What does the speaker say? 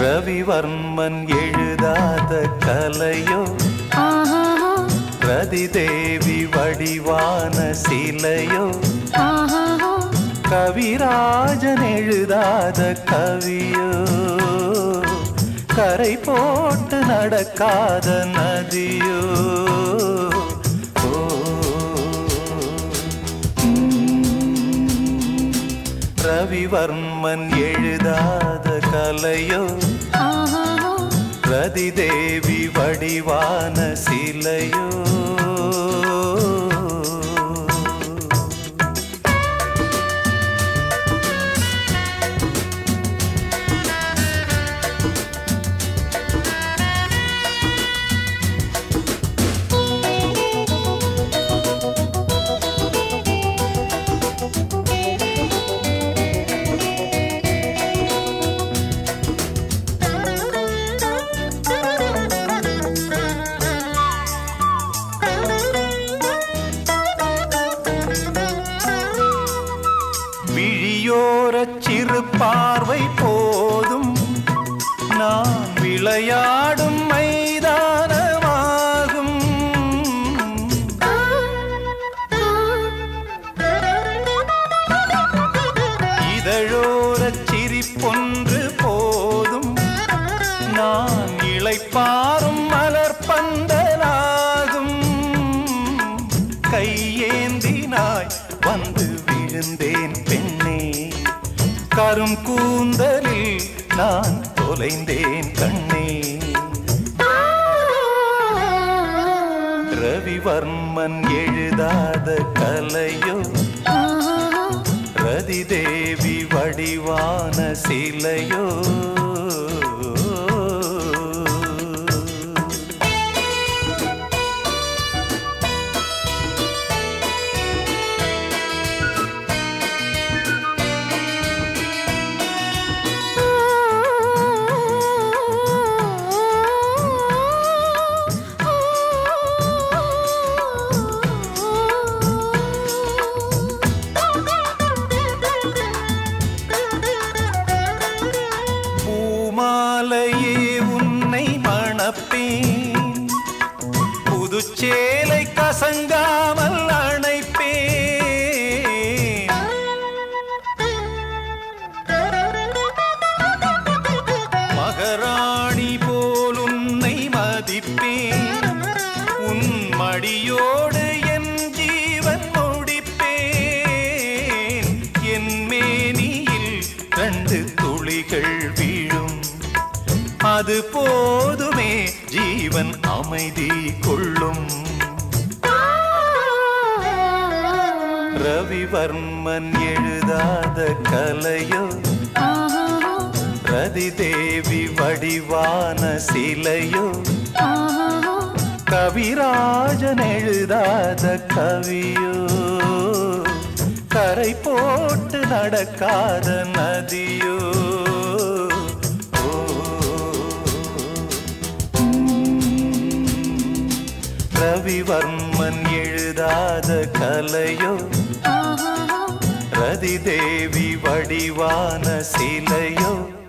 ரவிவர்மன் எழுதாத கலையோ ரதி தேவி வடிவான சிலையோ கவிராஜன் எழுதாத கவியோ? கரை போட்டு நடக்காத நதியோ? ரவிவர்மன் எழுதாத கலையோ? ரதி தேவி வடிவான சிலையோ? சிறு பார்வை போதும். நான் விளையாடும் மைதானமாகும். இதழோரச் சிரிப்பொன்று கரும் கூந்தலில் நான் தொலைந்தேன் கண்ணே. ரவிவர்மன் எழுதாத கலையோ ரதி தேவி வடிவான சிலையோ பூமாலையே உன்னை மணப்பேன். புதுச்சேலை கசங்காமல் அணைப்பேன். மகராணி போல் உன்னை மதிப்பேன். போதுமே ஜீவன் அமைதி கொள்ளும். ரவிவர்மன் எழுதாத கலையோ ரதி தேவி வடிவான சிலையோ கவிராஜன் எழுதாத கவியோ கரை போட்டு நடக்காத நதியோ ரவிவர்மன் எழுதாத கலையோ? ரதி தேவி வடிவான சிலையோ?